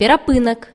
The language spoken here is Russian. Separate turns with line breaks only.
перапынак.